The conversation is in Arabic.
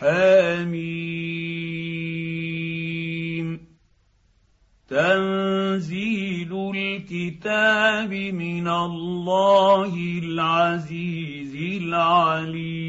حميم. تنزيل الكتاب من الله العزيز العليم.